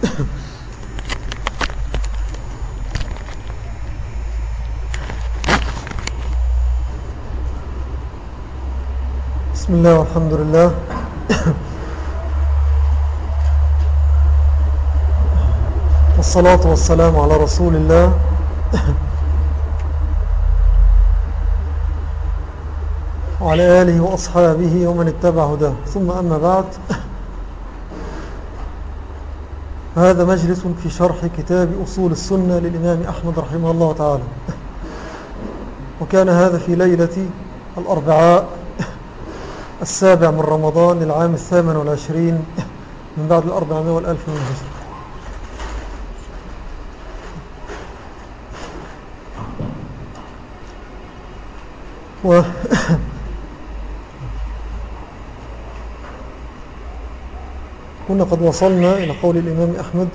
بسم الله والحمد لله. والصلاة والسلام على رسول الله. وعلى آله وأصحابه ومن اتبع هداه. ثم أما بعد. هذا مجلس في شرح كتاب أصول السنة للإمام أحمد رحمه الله تعالى. وكان هذا في ليلة الأربعاء السابع من رمضان للعام الثامن والعشرين من بعد الأربعمائة والألف من الهجرة. و كنا قد وصلنا إلى قول الإمام أحمد.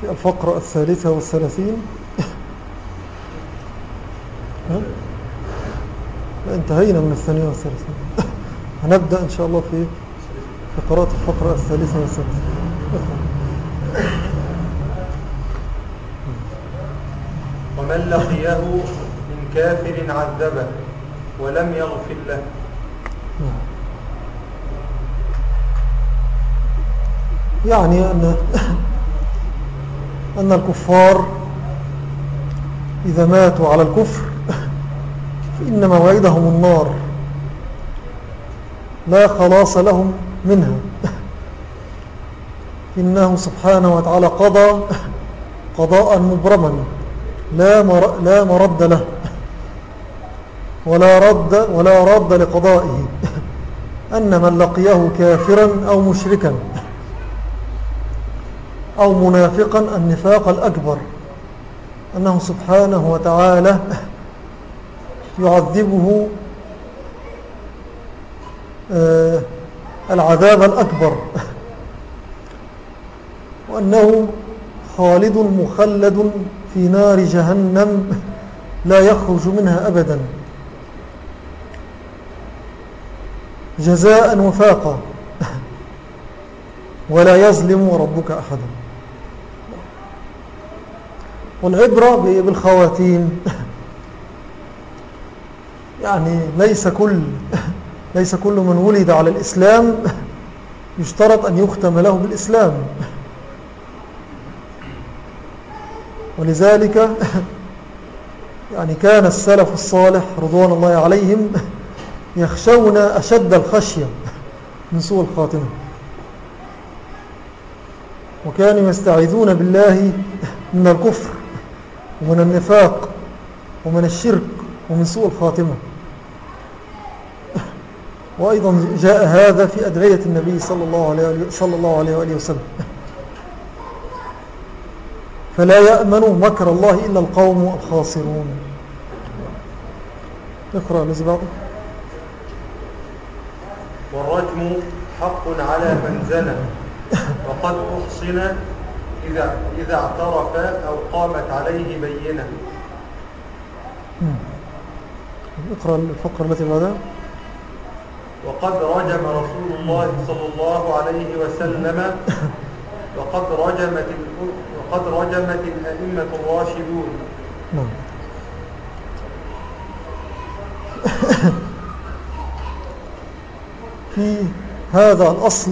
في الفقرة الثالثة والثلاثين. انتهينا من الثانية والثلاثين. هنبدأ إن شاء الله في قراءة الفقرة الثالثة والثلاثين. ومن لقيه كافر عذبه ولم يغفر له. يعني أن, أن الكفار إذا ماتوا على الكفر فإن موعدهم النار. لا خلاص لهم منها. إنه سبحانه وتعالى قضى قضاء مبرما. لا, مر لا مرد له. ولا رد, ولا رد لقضائه أن من لقيه كافرا أو مشركا أو منافقا النفاق الأكبر أنه سبحانه وتعالى يعذبه آه، العذاب الأكبر وأنه خالد مخلد في نار جهنم لا يخرج منها أبدا. جزاء وفاقا. ولا يظلم ربك أحدا. والعبرة بالخواتيم. يعني ليس كل ليس كل من ولد على الإسلام يشترط أن يختم له بالإسلام. ولذلك يعني كان السلف الصالح رضوان الله عليهم يخشون أشد الخشية من سوء الخاتمة وكانوا يستعيذون بالله من الكفر ومن النفاق ومن الشرك ومن سوء الخاتمة وأيضا جاء هذا في أدعية النبي صلى الله عليه, صلى الله عليه وآله وسلم. فلا يأمن مكر الله إلا القوم الخاسرون. اقرأ الذي بعضه والرجم حق على من زنى. وقد أحصن إذا, إذا اعترف أو قامت عليه بينة. اقرأ الفقرة التي بعدها وقد رجم رسول الله صلى الله عليه وسلم. وقد رجمت وقد رجمت الأئمة الراشدون. في هذا الأصل.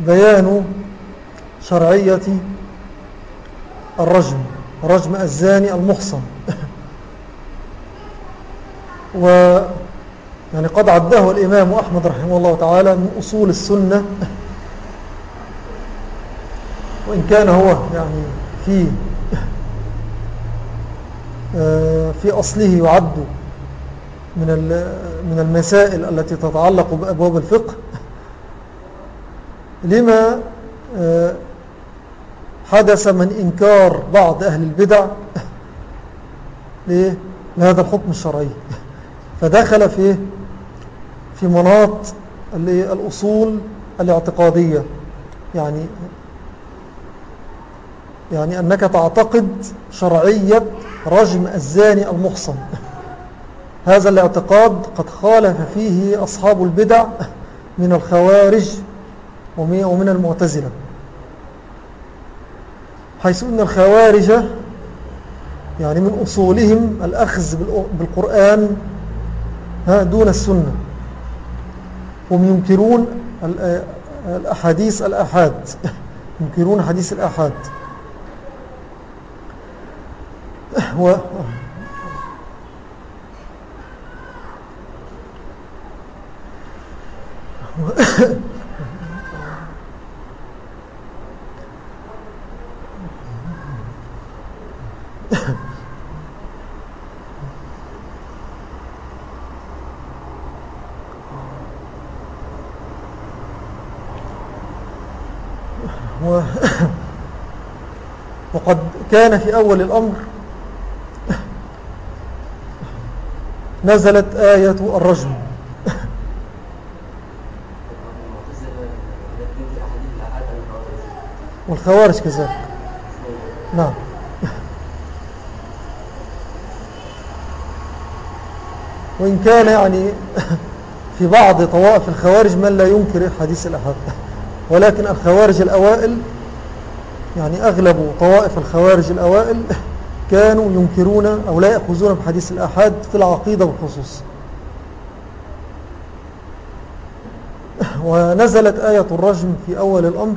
بيان شرعية الرجم رجم الزاني المحصن. و يعني قد عده الإمام أحمد رحمه الله تعالى من أصول السنة. وإن كان هو يعني في آه، في أصله يعد من من المسائل التي تتعلق بأبواب الفقه. لما آه، حدث من إنكار بعض أهل البدع لهذا الحكم الشرعي. فدخل في في مناط الأصول الاعتقادية. يعني يعني أنك تعتقد شرعية رجم الزاني المحصن. هذا الاعتقاد قد خالف فيه أصحاب البدع من الخوارج ومن المعتزلة. حيث أن الخوارج يعني من أصولهم الأخذ بالقرآن دون السنة. هم ينكرون الأحاديث الأحاد. ينكرون حديث الأحاد. وقد كان في أول الأمر نزلت آية الرجم. والخوارج كذلك نعم. وإن كان يعني في بعض طوائف الخوارج من لا ينكر حديث الأحد. ولكن الخوارج الأوائل يعني أغلب طوائف الخوارج الأوائل كانوا ينكرون أو لا يأخذون بحديث الأحد في العقيدة بالخصوص ونزلت آية الرجم في أول الأمر.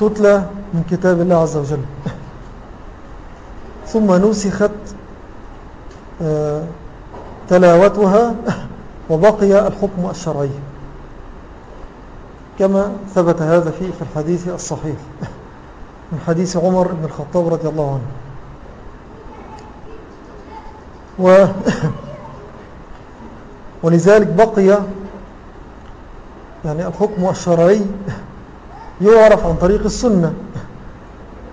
تتلى من كتاب الله عز وجل. ثم نسخت آه، تلاوتها وبقي الحكم الشرعي. كما ثبت هذا في في الحديث الصحيح من حديث عمر بن الخطاب رضي الله عنه. و ولذلك بقي يعني الحكم الشرعي يعرف عن طريق السنة.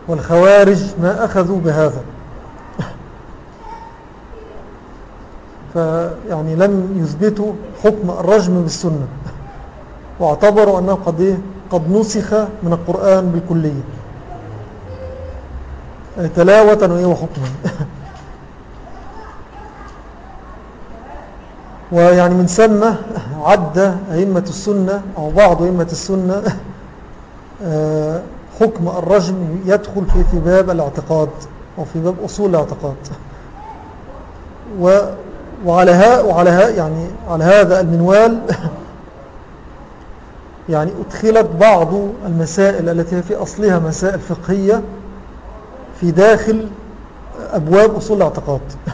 والخوارج ما أخذوا بهذا. فيعني لم يثبتوا حكم الرجم بالسنة. واعتبروا أنه قد, إيه؟ قد نسخ من القرآن بالكلية. تلاوة وحكما ويعني من ثم عد أئمة السنة أو بعض أئمة السنة حكم الرجم يدخل في في باب الاعتقاد أو في باب أصول الاعتقاد. وعلى, ها وعلى, ها يعني على هذا المنوال يعني أدخلت بعض المسائل التي في أصلها مسائل فقهية في داخل أبواب أصول الاعتقاد.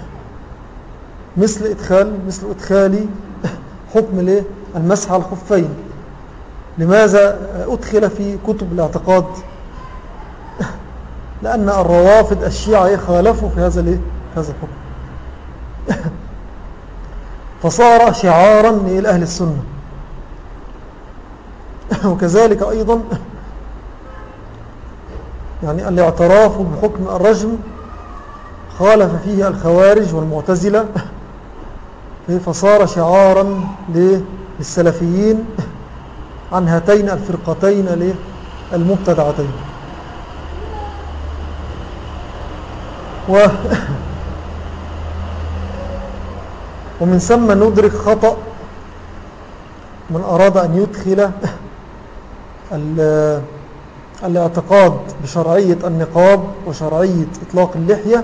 مثل إدخال مثل إدخال حكم المسح على الخفين. لماذا أدخل في كتب الاعتقاد؟ لأن الروافد الشيعة خالفوا في هذا هذا الحكم. فصار شعارا لأهل السنة. وكذلك أيضا يعني الاعتراف بحكم الرجم خالف فيه الخوارج والمعتزلة. فصار شعارا للسلفيين. عن هاتين الفرقتين المبتدعتين و ومن ثم ندرك خطأ من أراد أن يدخل الاعتقاد بشرعية النقاب وشرعية إطلاق اللحية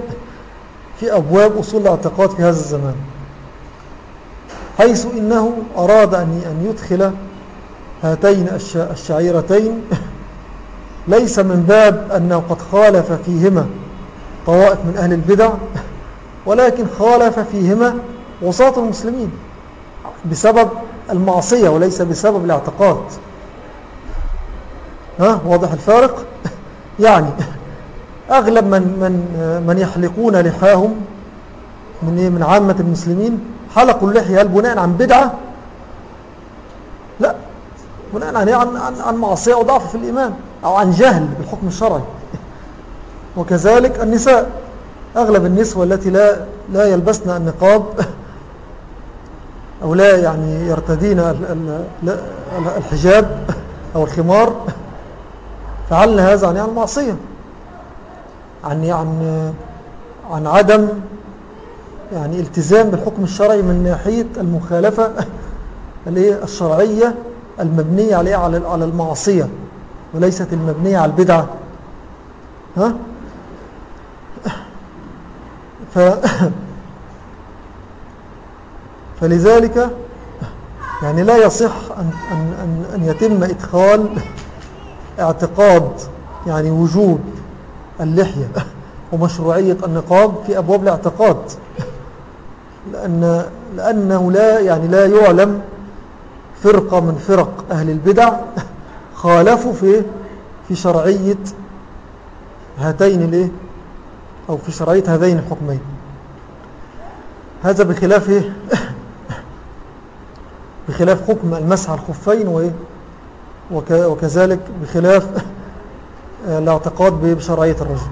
في أبواب أصول الاعتقاد في هذا الزمان. حيث إنه أراد أن يدخل هاتين الشعيرتين. ليس من باب أنه قد خالف فيهما طوائف من أهل البدع ولكن خالف فيهما وساط المسلمين بسبب المعصية وليس بسبب الاعتقاد. ها؟ واضح الفارق؟ يعني أغلب من, من, من يحلقون لحاهم من, إيه؟ من عامة المسلمين حلقوا اللحية بناء عن بدعة بناء عن, عن, عن, عن معصية وضعف في الإيمان أو عن جهل بالحكم الشرعي. وكذلك النساء أغلب النسوة التي لا, لا يلبسن النقاب أو لا يعني يرتدين الحجاب أو الخمار فعلنا هذا عن المعصية عن عن عن عدم يعني التزام بالحكم الشرعي من ناحية المخالفة الشرعية المبنية عليه على المعصية وليست المبنية على البدعة. ها؟ ف فلذلك يعني لا يصح أن, أن, أن يتم إدخال اعتقاد يعني وجود اللحية ومشروعية النقاب في أبواب الاعتقاد لأن لأنه لا يعني لا يعلم فرقة من فرق أهل البدع خالفوا في في شرعية هاتين الايه أو في شرعية هذين الحكمين. هذا بخلاف بخلاف حكم المسح الخفين وكذلك بخلاف الاعتقاد بشرعية الرجل.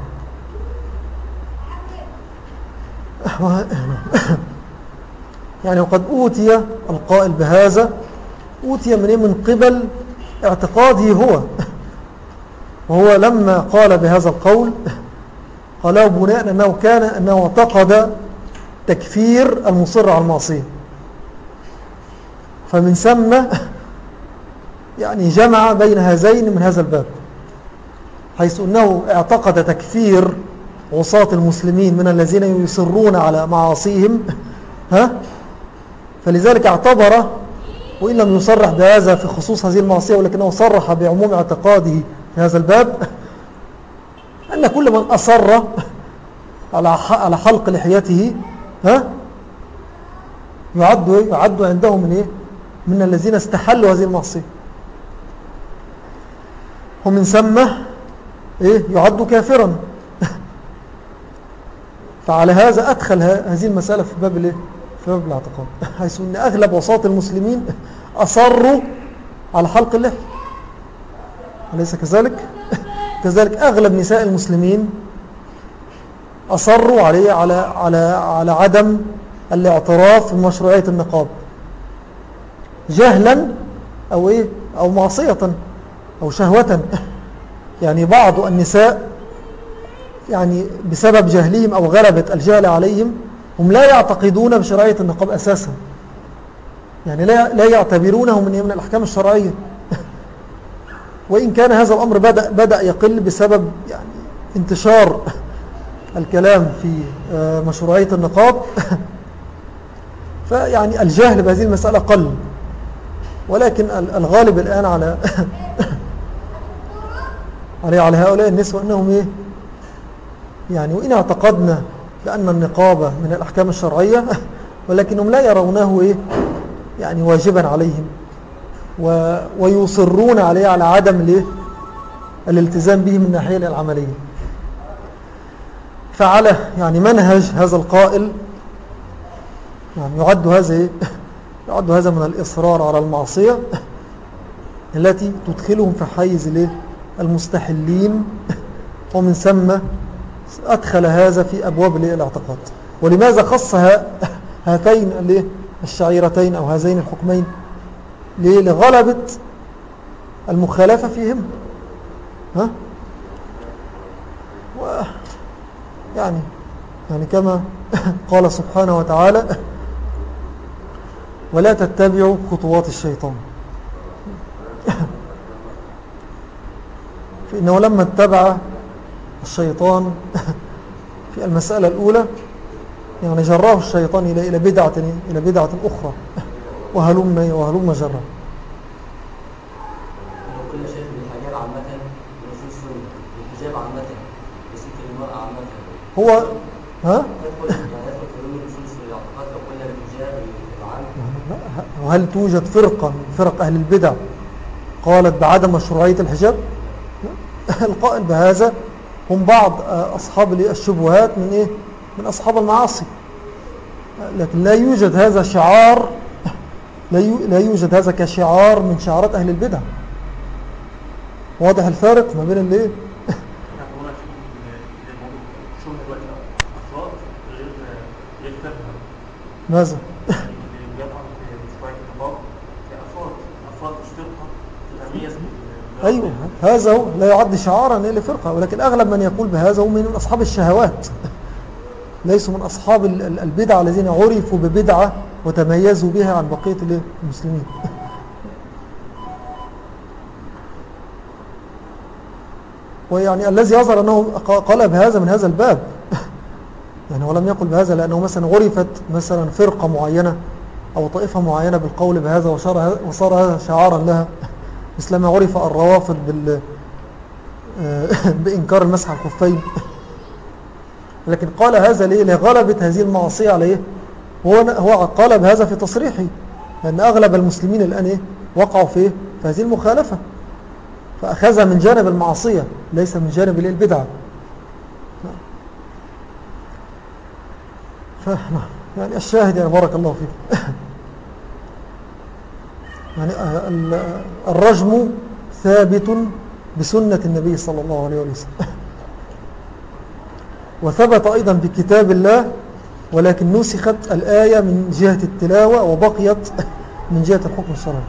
يعني وقد أوتي القائل بهذا أوتي من, إيه؟ من قبل اعتقاده هو وهو لما قال بهذا القول قاله بناء أنه كان أنه اعتقد تكفير المصر على المعصية فمن ثم يعني جمع بين هذين من هذا الباب حيث أنه اعتقد تكفير عصاة المسلمين من الذين يصرون على معاصيهم ها فلذلك اعتبر وإن لم يصرح بهذا في خصوص هذه المعصية ولكنه صرح بعموم اعتقاده في هذا الباب أن كل من أصر على حلق لحيته ها يعد, يعد عندهم من إيه؟ من الذين استحلوا هذه المعصية. ومن ثم إيه؟ يعد كافرا. فعلى هذا أدخل هذه المسألة في باب الإيه؟ في باب الاعتقاد حيث أن أغلب وساط المسلمين أصروا على حلق اللحية أليس كذلك؟ كذلك أغلب نساء المسلمين أصروا عليه على, على, على عدم الاعتراف بمشروعية النقاب. جهلا أو, إيه؟ أو معصية أو شهوة. يعني بعض النساء يعني بسبب جهلهم أو غلبة الجهل عليهم هم لا يعتقدون بشرعية النقاب أساسا. يعني لا, يعتبرونه من, الأحكام الشرعية. وإن كان هذا الأمر بدأ, بدأ يقل بسبب يعني انتشار الكلام في آه، مشروعية النقاب فيعني الجهل بهذه المسألة قل. ولكن الغالب الآن على على على هؤلاء النسوة أنهم إيه؟ يعني وإن اعتقدنا بأن النقابة من الأحكام الشرعية ولكنهم لا يرونه إيه؟ يعني واجبا عليهم. و ويصرون عليه على عدم الإيه الالتزام به من الناحية العملية. فعلى يعني منهج هذا القائل يعني يعد هذا إيه؟ يعد هذا من الإصرار على المعصية التي تدخلهم في حيز المستحلين ومن ثم أدخل هذا في أبواب الاعتقاد ولماذا خص هاتين الشعيرتين أو هذين الحكمين لغلبة المخالفة فيهم؟ ها؟ و يعني يعني كما قال سبحانه وتعالى ولا تتبعوا خطوات الشيطان. فإنه لما اتبع الشيطان في المسألة الأولى يعني جراه الشيطان إلى إلى بدعة إلى بدعة أخرى. وهلم وهلم عامة هو ها؟ وهل توجد فرقة من فرق أهل البدع؟ قالت بعدم مشروعية الحجاب؟ القائل بهذا هم بعض أصحاب الشبهات من إيه؟ من أصحاب المعاصي. لكن لا يوجد هذا شعار لا يوجد هذا كشعار من شعارات أهل البدع. واضح الفارق ما بين الإيه؟ ماذا؟ أيوه هذا هو لا يعد شعارا لفرقة ولكن أغلب من يقول بهذا هم من أصحاب الشهوات. ليسوا من أصحاب البدع الذين عرفوا ببدعة وتميزوا بها عن بقية المسلمين. ويعني الذي يظهر أنه قال بهذا من هذا الباب. يعني ولم يقل بهذا لأنه مثلا عرفت مثلا فرقة معينة أو طائفة معينة بالقول بهذا وصار هذا شعارا لها. مثل ما عرف الروافض بال بإنكار المسح الخفين. لكن قال هذا ليه؟ لغلبة هذه المعصية عليه. هو هو قال بهذا في تصريحه لأن أغلب المسلمين الآن إيه؟ وقعوا في في هذه المخالفة. فأخذها من جانب المعصية ليس من جانب البدعة يعني الشاهد يعني بارك الله فيك. يعني الرجم ثابت بسنة النبي صلى الله عليه وسلم. وثبت أيضا بكتاب الله ولكن نسخت الآية من جهة التلاوة وبقيت من جهة الحكم الشرعي.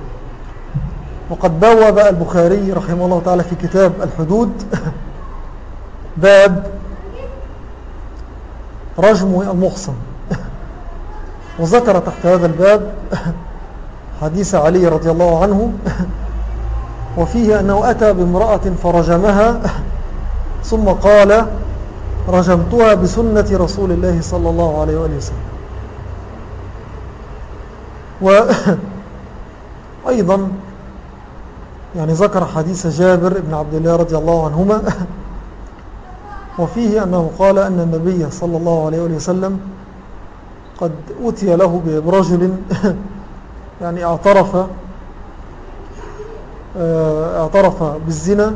وقد بوب البخاري رحمه الله تعالى في كتاب الحدود. باب رجم المحصن. وذكر تحت هذا الباب حديث علي رضي الله عنه. وفيه أنه أتى بامرأة فرجمها. ثم قال رجمتها بسنة رسول الله صلى الله عليه وآله وسلم. وأيضا يعني ذكر حديث جابر بن عبد الله رضي الله عنهما. وفيه أنه قال أن النبي صلى الله عليه وسلم قد أتي له برجل. يعني اعترف آه، اعترف بالزنا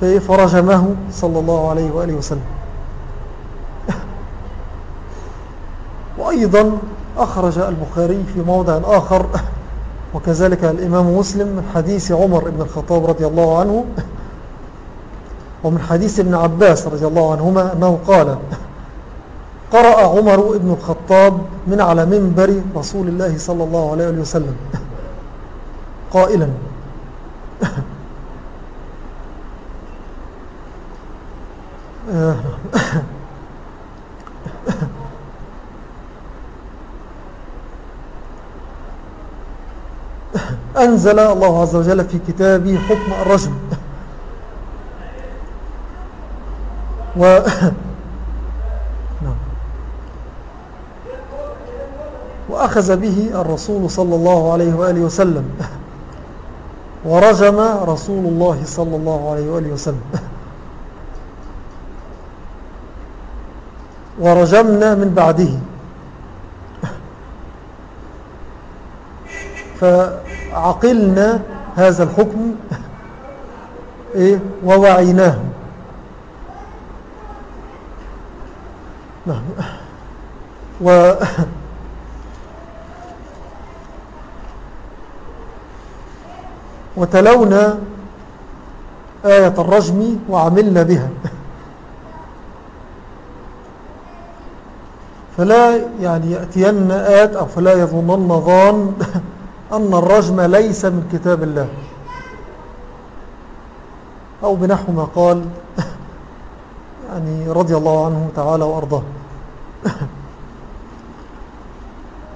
فرجمه صلى الله عليه وآله وسلم. وأيضا أخرج البخاري في موضع آخر وكذلك الإمام مسلم من حديث عمر بن الخطاب رضي الله عنه ومن حديث ابن عباس رضي الله عنهما أنه قال قرأ عمر بن الخطاب من على منبر رسول الله صلى الله عليه وسلم. قائلا. أنزل الله عز وجل في كتابه حكم الرجم. و وأخذ به الرسول صلى الله عليه وآله وسلم. ورجم رسول الله صلى الله عليه وآله وسلم. ورجمنا من بعده. فعقلنا هذا الحكم إيه ووعيناه. نعم. و وتلونا آية الرجم وعملنا بها. فلا يعني يأتين آت أو فلا يظنن ظان أن الرجم ليس من كتاب الله. أو بنحو ما قال يعني رضي الله عنه تعالى وأرضاه.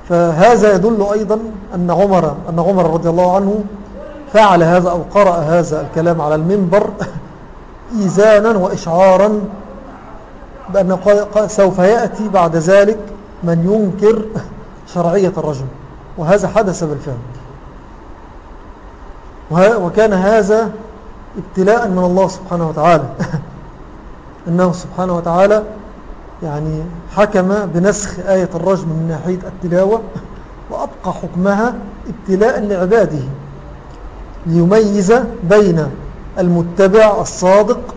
فهذا يدل أيضا أن عمر, أن عمر رضي الله عنه فعل هذا أو قرأ هذا الكلام على المنبر إيزانا وإشعارا بأنه سوف يأتي بعد ذلك من ينكر شرعية الرجل. وهذا حدث بالفعل. وكان هذا ابتلاء من الله سبحانه وتعالى. أنه سبحانه وتعالى يعني حكم بنسخ آية الرجم من ناحية التلاوة وأبقى حكمها ابتلاء لعباده. ليميز بين المتبع الصادق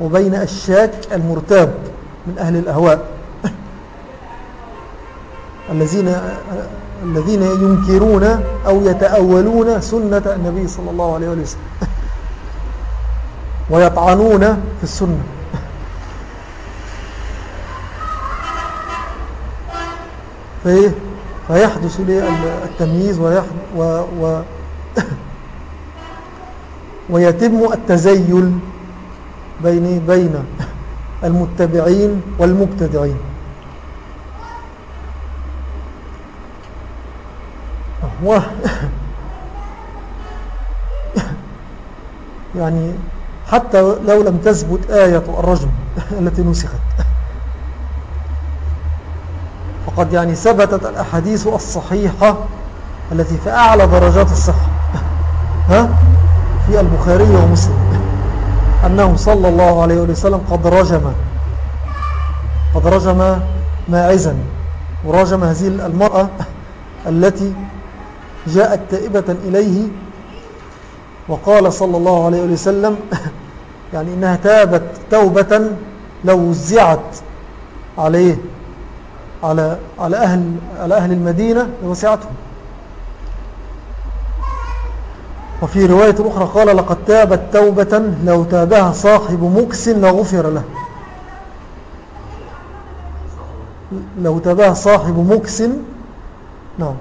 وبين الشاك المرتاب من أهل الأهواء. الذين الذين ينكرون أو يتأولون سنة النبي صلى الله عليه وسلم. ويطعنون في السنة. فيحدث لي التمييز ويحدث و و ويتم التزيل بين بين المتبعين والمبتدعين. و يعني حتى لو لم تثبت آية الرجم التي نسخت. فقد يعني ثبتت الأحاديث الصحيحة التي في أعلى درجات الصحة. ها؟ في البخاري ومسلم. أنه صلى الله عليه وسلم قد رجم. قد رجم ماعزا. ورجم هذه المرأة التي جاءت تائبة إليه وقال صلى الله عليه وسلم يعني إنها تابت توبة لو وزعت عليه على على أهل على أهل المدينة لوسعتهم. وفي رواية أخرى قال لقد تابت توبة لو تابها صاحب مكس لغفر له. لو تابها صاحب مكس نعم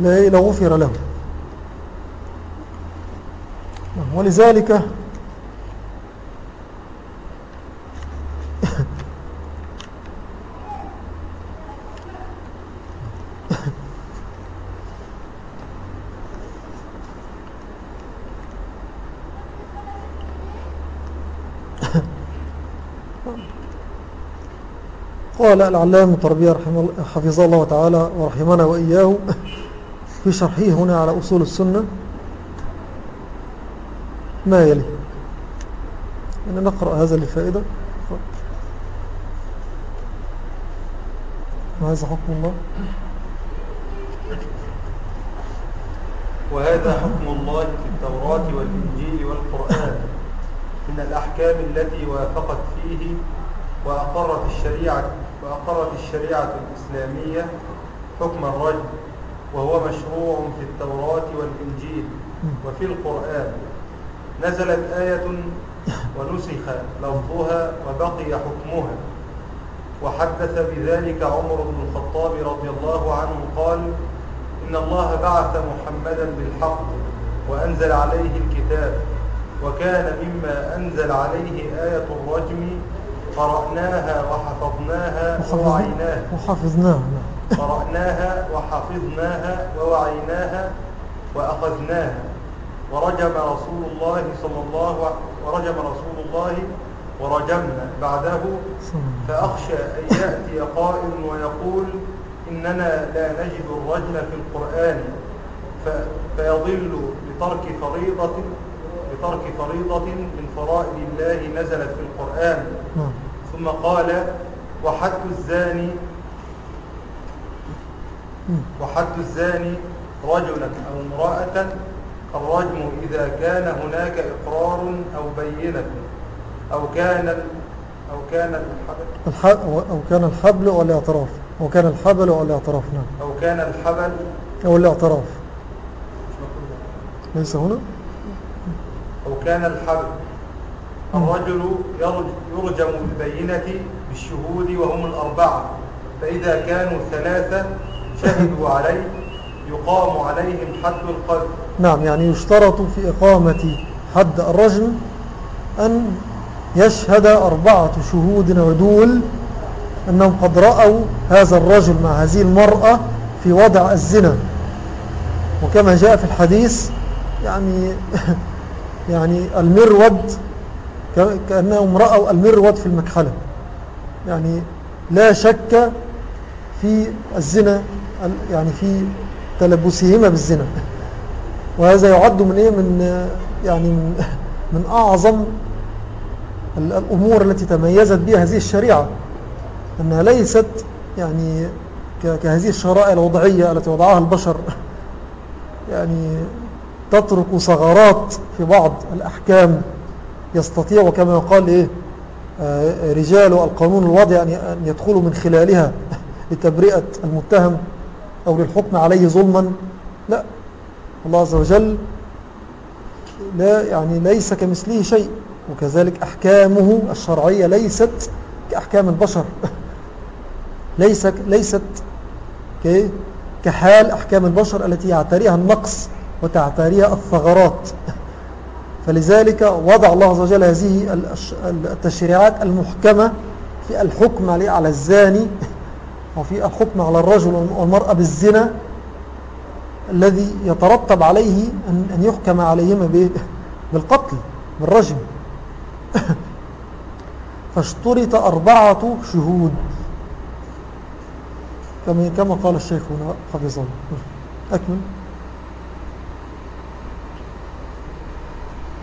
لغفر له. نعم، ولذلك قال العلام التربية حفظه الله تعالى ورحمنا وإياه في شرحه هنا على أصول السنة. ما يلي؟ أنا نقرأ هذا للفائدة وهذا حكم الله؟ وهذا حكم الله في التوراة والإنجيل والقرآن. من الأحكام التي وافقت فيه وأقرت الشريعة, وأقرت الشريعة الإسلامية حكم الرجل وهو مشروع في التوراة والإنجيل وفي القرآن. نزلت آية ونسخ لفظها وبقي حكمها. وحدث بذلك عمر بن الخطاب رضي الله عنه قال إن الله بعث محمدا بالحق وأنزل عليه الكتاب وكان مما أنزل عليه آية الرجم قرأناها وحفظناها ووعيناها. وحفظناها. قرأناها وحفظناها ووعيناها وأخذناها. ورجم رسول الله صلى الله ورجم رسول الله ورجمنا بعده. فأخشى أن يأتي قائل ويقول إننا لا نجد الرجل في القرآن. فيضل بترك فريضة بترك فريضة من فرائض الله نزلت في القرآن. نعم. ثم قال وحد الزاني وحد الزاني رجلا أو امرأة الرجم إذا كان هناك إقرار أو بينة أو كان أو كان الحبل. أو كان الحبل والإعتراف. أو كان الحبل والإعتراف نعم. أو كان الحبل. أو الإعتراف. ليس هنا؟ أو كان الحبل. الرجل يرجم بالبينة بالشهود وهم الأربعة فإذا كانوا ثلاثة شهدوا عليه يقام عليهم حد القذف. نعم يعني يشترط في إقامة حد الرجم أن يشهد أربعة شهود عدول أنهم قد رأوا هذا الرجل مع هذه المرأة في وضع الزنا. وكما جاء في الحديث يعني يعني المرود كأنهم رأوا المرود في المكحلة يعني لا شك في الزنا يعني في تلبسهما بالزنا. وهذا يعد من إيه؟ من يعني من, من أعظم الأمور التي تميزت بها هذه الشريعة. أنها ليست يعني كهذه الشرائع الوضعية التي وضعها البشر. يعني تترك ثغرات في بعض الأحكام. يستطيع وكما يقال إيه؟ آه، رجال القانون الوضعي أن يدخلوا من خلالها لتبرئة المتهم أو للحكم عليه ظلما. لا الله عز وجل لا يعني ليس كمثله شيء وكذلك أحكامه الشرعية ليست كأحكام البشر. ليست, ليست كحال أحكام البشر التي يعتريها النقص وتعتريها الثغرات. فلذلك وضع الله عز وجل هذه التشريعات المحكمة في الحكم على الزاني وفي الحكم على الرجل والمرأة بالزنا الذي يترتب عليه أن يحكم عليهما بالقتل بالرجم. فاشترط أربعة شهود. كما قال الشيخ هنا حفظه أكمل.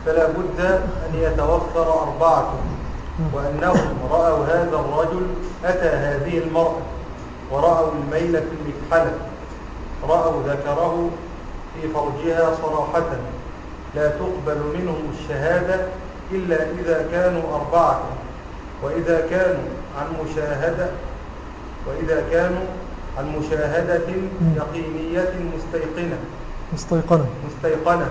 فلا بد أن يتوفر أربعة وأنهم رأوا هذا الرجل أتى هذه المرأة ورأوا الميل في المكحلة رأوا ذكره في فرجها صراحة لا تقبل منهم الشهادة إلا إذا كانوا أربعة وإذا كانوا عن مشاهدة وإذا كانوا عن مشاهدة يقينية مستيقنة. مستيقنة. مستيقنة.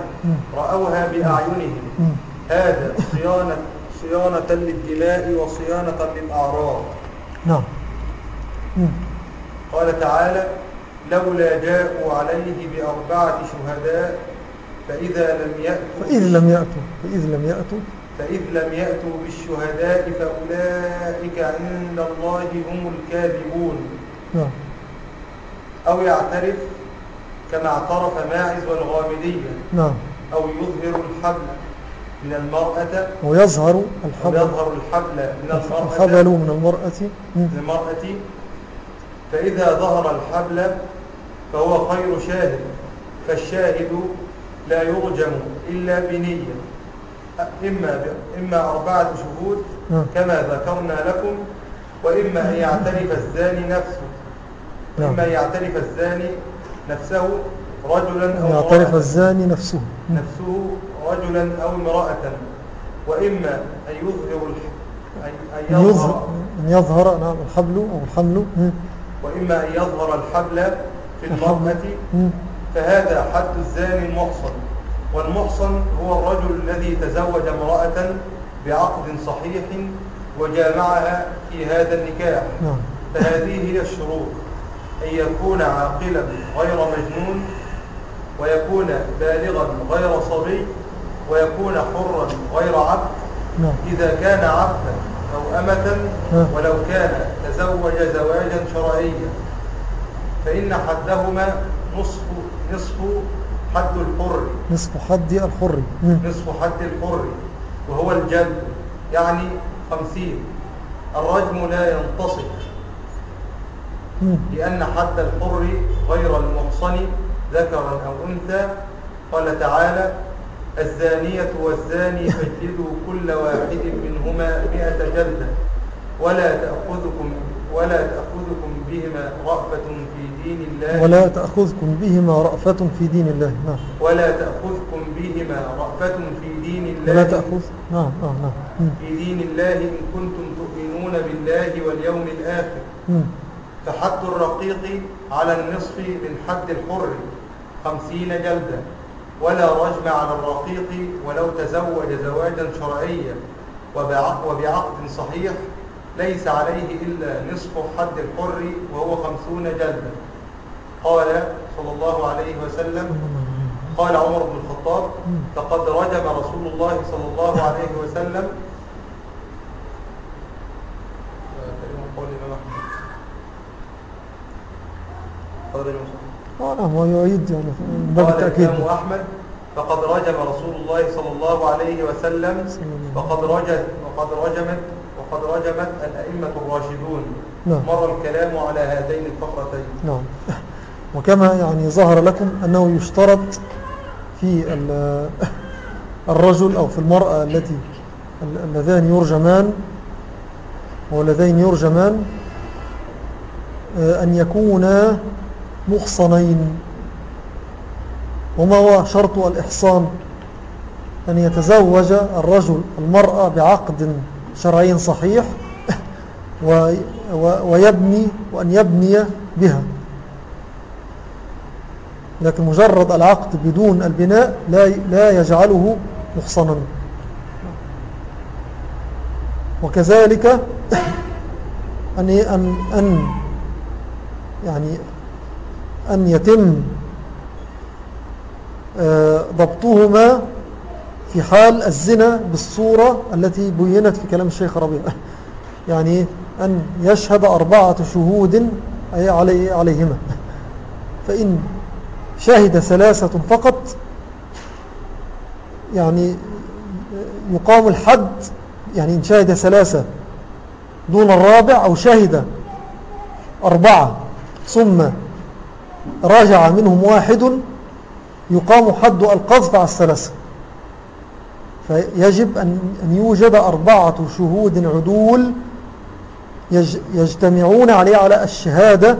رأوها بأعينهم. هذا صيانة صيانة للدماء وصيانة للأعراض. نعم. قال تعالى لولا جاءوا عليه بأربعة شهداء فإذا لم يأتوا فإذ لم يأتوا. فإذ لم يأتوا. فإذ لم يأتوا بالشهداء فأولئك عند الله هم الكاذبون. نعم. أو يعترف كما اعترف ماعز والغامدية نعم. أو يظهر الحبل من المرأة. ويظهر الحبل. ويظهر الحبل من المرأة. الحبل من المرأة. من المرأة. فإذا ظهر الحبل فهو خير شاهد. فالشاهد لا يرجم إلا بنية. إما, إما أربعة شهود نعم. كما ذكرنا لكم وإما أن يعترف الزاني نفسه. نعم. إما يعترف الزاني نفسه رجلا أو يعترف الزاني نفسه. نفسه رجلا أو امرأة. وإما أن يظهر أن يظهر, أن يظهر نعم الحبل أو الحمل. وإما أن يظهر الحبل في المرأة فهذا حد الزاني المحصن. والمحصن هو الرجل الذي تزوج امرأة بعقد صحيح وجامعها في هذا النكاح. نعم. فهذه هي الشروط. أن يكون عاقلا غير مجنون ويكون بالغا غير صبي ويكون حرا غير عبد. نعم. إذا كان عبدا أو أمة نعم. ولو كان تزوج زواجا شرعيا فإن حدهما نصف نصف حد الحر. نصف حد الحر. نصف حد الحر وهو الجلد يعني خمسين. الرجم لا ينتصف لأن حد الحر غير المحصن ذكرا أو أنثى قال تعالى الزانية والزاني فاجلدوا كل واحد منهما مئة جلدة ولا تأخذكم ولا تأخذكم بهما رأفة في دين الله. ولا تأخذكم بهما رأفة في دين الله. نعم. ولا تأخذكم بهما رأفة في دين الله. ولا تأخذ نعم نعم نعم. في دين الله إن كنتم تؤمنون بالله واليوم الآخر. فحد الرقيق على النصف من حد الحر خمسين جلدة ولا رجم على الرقيق ولو تزوج زواجا شرعيا. وبعقد صحيح ليس عليه إلا نصف حد الحر وهو خمسون جلدة قال صلى الله عليه وسلم قال عمر بن الخطاب فقد رجم رسول الله صلى الله عليه وسلم آه نعم هو يعيد يعني باب التأكيد. قال الإمام أحمد فقد رجم رسول الله صلى الله عليه وسلم وقد رجت وقد رجمت وقد رجمت الأئمة الراشدون. نعم. مر الكلام على هاتين الفقرتين. نعم. وكما يعني ظهر لكم أنه يشترط في الرجل أو في المرأة التي اللذان يرجمان واللذين يرجمان آه، أن يكونا محصنين وما هو شرط الإحصان؟ أن يتزوج الرجل المرأة بعقد شرعي صحيح ويبني وأن يبني بها. لكن مجرد العقد بدون البناء لا يجعله محصنا وكذلك أن أن أن يعني أن يتم آه، ضبطهما في حال الزنا بالصورة التي بينت في كلام الشيخ ربيع. يعني أن يشهد أربعة شهود علي عليهما. فإن شهد ثلاثة فقط يعني يقام الحد يعني إن شهد ثلاثة دون الرابع أو شهد أربعة ثم راجع منهم واحد يقام حد القذف على الثلاثة. فيجب أن يوجد أربعة شهود عدول يجتمعون عليه على الشهادة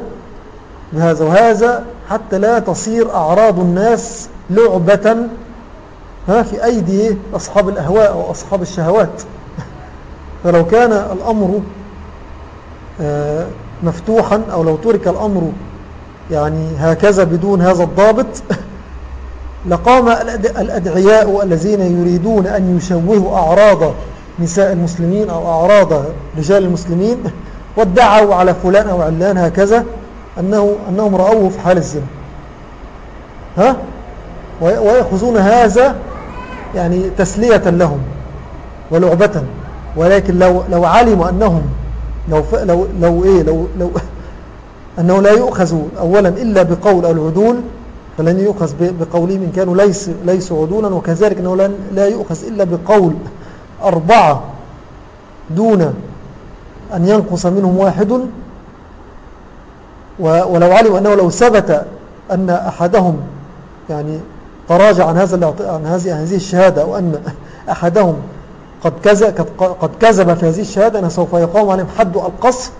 بهذا وهذا حتى لا تصير أعراض الناس لعبة في أيدي أصحاب الأهواء وأصحاب الشهوات. فلو كان الأمر آه، مفتوحا أو لو ترك الأمر يعني هكذا بدون هذا الضابط لقام الأدعياء الذين يريدون أن يشوهوا أعراض نساء المسلمين أو أعراض رجال المسلمين وادعوا على فلان أو علان هكذا أنه أنهم رأوه في حال الزنا. ها؟ ويأخذون هذا يعني تسلية لهم ولعبة ولكن لو, لو علموا أنهم لو, لو, لو, إيه لو, لو أنه لا يؤخذ أولا إلا بقول العدول فلن يؤخذ بقولهم إن كانوا ليس ليسوا عدولا وكذلك أنه لا يؤخذ إلا بقول أربعة دون أن ينقص منهم واحد. ولو علموا أنه لو ثبت أن أحدهم يعني تراجع عن هذا عن هذه هذه الشهادة أن أحدهم قد كذب قد كذب في هذه الشهادة أنه سوف يقام عليهم حد القصف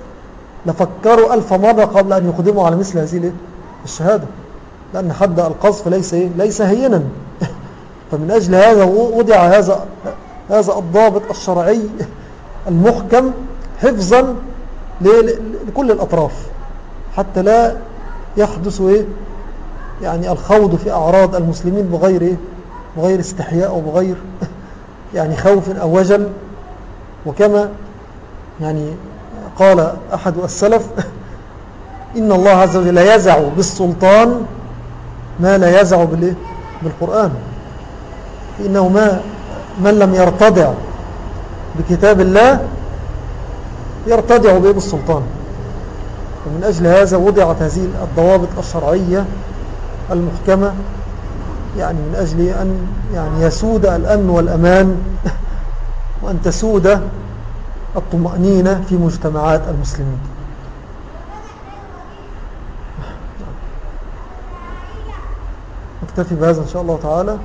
لفكروا ألف مرة قبل أن يقدموا على مثل هذه الشهادة لأن حد القذف ليس إيه؟ ليس هينا. فمن أجل هذا وضع هذا هذا الضابط الشرعي المحكم حفظا لكل الأطراف حتى لا يحدث إيه؟ يعني الخوض في أعراض المسلمين بغير إيه؟ بغير استحياء أو بغير يعني خوف أو وجل. وكما يعني قال أحد السلف إن الله عز وجل يزع بالسلطان ما لا يزع بالقرآن. إنه ما من لم يرتدع بكتاب الله يرتدع به بالسلطان. ومن أجل هذا وضعت هذه الضوابط الشرعية المحكمة يعني من أجل أن يعني يسود الأمن والأمان وأن تسود الطمأنينة في مجتمعات المسلمين. نكتفي بهذا إن شاء الله تعالى.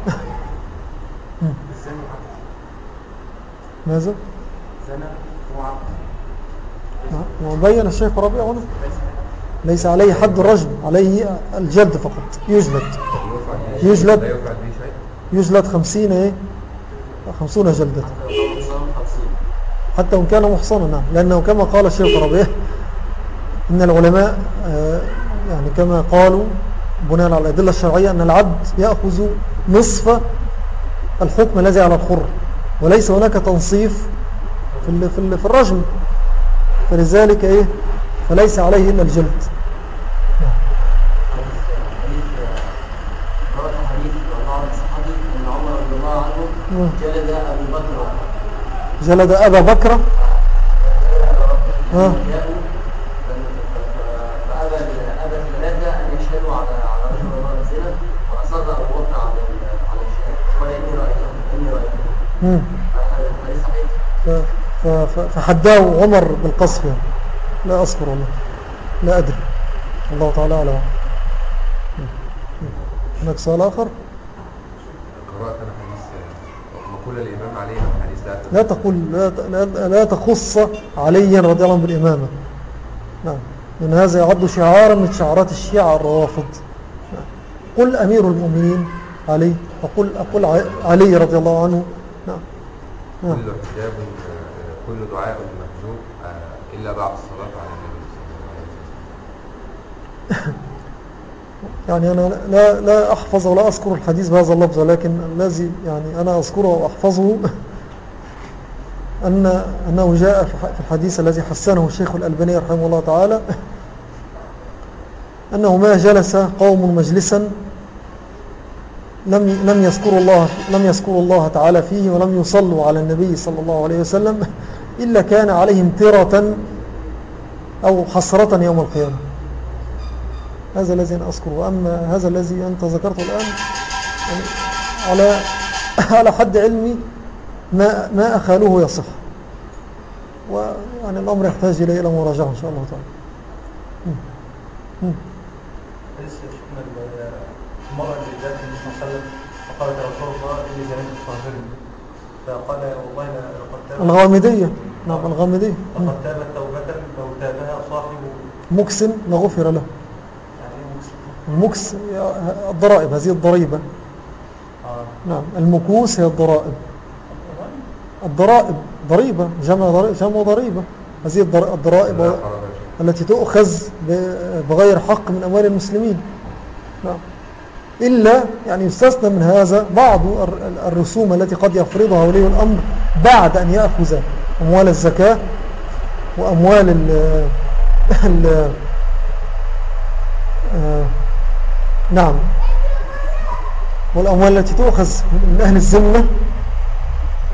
ماذا؟ وبين الشيخ ربيع هنا. ليس عليه حد الرجم عليه الجلد فقط. يجلد. يجلد. يجلد خمسين إيه؟ خمسون جلدة. حتى وإن كان محصنا نعم. لأنه كما قال الشيخ ربيع إن العلماء آه، يعني كما قالوا بناء على الأدلة الشرعية أن العبد يأخذ نصف الحكم الذي على الحر وليس هناك تنصيف في, في, في الرجم. فلذلك إيه؟ فليس عليه إلا الجلد. جلد أبو بكر جلد أبا بكر. فحداه عمر بالقصف. لا أصبر والله. لا أدري. الله تعالى على هناك سؤال آخر قرأت أنا حديث مقولة الإمام علي حديث لا تقول لا, لا, لا تخص عليا رضي الله عنه بالإمامة. نعم. من هذا يعد شعارا من شعارات الشيعة الروافض. نعم. قل أمير المؤمنين علي وقل أقول علي رضي الله عنه. نعم. كل حجاب كل دعاء مكذوب آه، إلا بعد الصلاة على النبي صلى الله عليه وسلم. يعني أنا لا, لا أحفظ ولا أذكر الحديث بهذا اللفظ لكن الذي يعني أنا أذكره وأحفظه أن أنه جاء في الحديث الذي حسنه الشيخ الألباني رحمه الله تعالى أنه ما جلس قوم مجلسا لم لم يذكروا الله لم يذكروا الله تعالى فيه ولم يصلوا على النبي صلى الله عليه وسلم إلا كان عليهم ترة أو حسرة يوم القيامة. هذا الذي أنا أذكره. أما هذا الذي أنت ذكرته الآن يعني على على حد علمي ما ما أخاله يصح. ويعني الأمر يحتاج إلى إلى مراجعة إن شاء الله تعالى. لسه شفنا المرأة اللي جاءت النبي صلى الله عليه وسلم فقالت يا رسول الله إني فقال والله لقد تاب الغامدية. نعم الغامدية. لقد تابت توبة لو تابها صاحب مكسن لغفر له. يعني إيه المكس الضرائب هذه الضريبة. آه. نعم المكوس هي الضرائب. الضرائب ضريبة جمع جمع ضريبة. هذه الضر- الضرائب. التي تؤخذ بغير حق من أموال المسلمين. نعم. إلا يعني يستثنى من هذا بعض الر- الرسوم التي قد يفرضها ولي الأمر بعد أن يأخذ أموال الزكاة وأموال ال ال آه، نعم. والأموال التي تؤخذ من أهل الذمة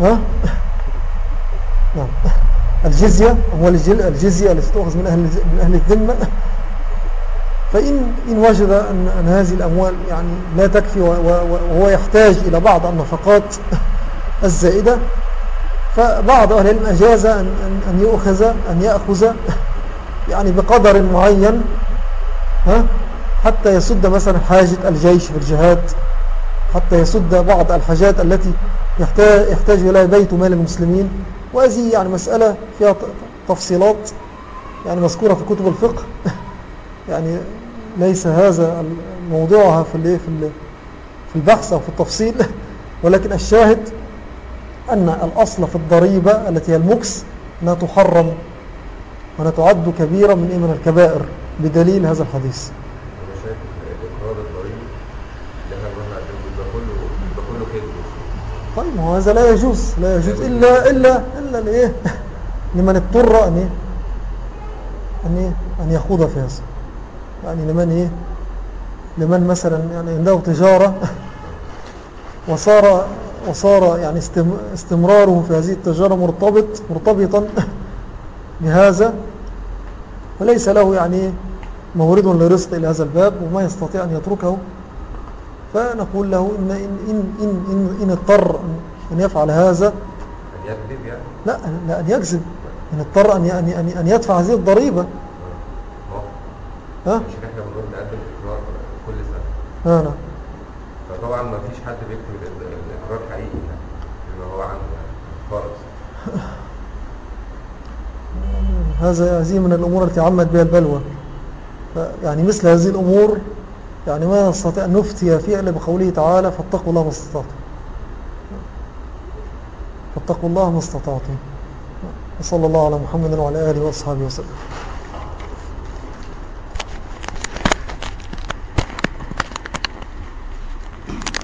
ها؟ نعم. الجزية الجل- الجزية التي تؤخذ من أهل من أهل الذمة. فإن إن وجد أن, أن هذه الأموال يعني لا تكفي وهو يحتاج إلى بعض النفقات الزائدة فبعض أهل العلم أجاز أن, أن, أن يؤخذ أن يأخذ يعني بقدر معين ها؟ حتى يسد مثلا حاجة الجيش في الجهاد حتى يسد بعض الحاجات التي يحتاج, يحتاج إليها بيت مال المسلمين. وهذه يعني مسألة فيها تفصيلات يعني مذكورة في كتب الفقه. يعني ليس هذا موضوعها في في ال- في البحث أو في التفصيل. ولكن الشاهد أن الأصل في الضريبة التي هي المكس أنها تحرم وأنها تعد كبيرة من إيه من الكبائر بدليل هذا الحديث. طيب ما هو هذا لا يجوز لا يجوز إلا إلا إلا لإيه؟ لمن اضطر أن إيه؟ أن إيه؟ أن يخوض في هذا. يعني لمن إيه؟ لمن مثلا يعني عنده تجارة وصار وصار يعني استم استمراره في هذه التجارة مرتبط مرتبطا بهذا وليس له يعني مورد لرزق إلى هذا الباب وما يستطيع أن يتركه. فنقول له إن, إن, إن, إن, إن, إن اضطر أن يفعل هذا. يعني؟ لا, لا أن يكذب. إن اضطر أن, أن, أن, أن يدفع هذه الضريبة. هو ها؟ مش إحنا بنروح نقدم اقرار كل سنة. ها نعم. فطبعا ما فيش حد بيكتب ال- ال- الإقرار حقيقي يعني بما هو عنده يعني خالص. هذا هذه من الأمور التي عمت بها البلوى. يعني مثل هذه الأمور يعني ما نستطيع أن نفتي فيها إلا بقوله تعالى فاتقوا الله ما استطعتم. فاتقوا الله ما استطعتم. وصلى الله على محمد وعلى آله وأصحابه وسلم.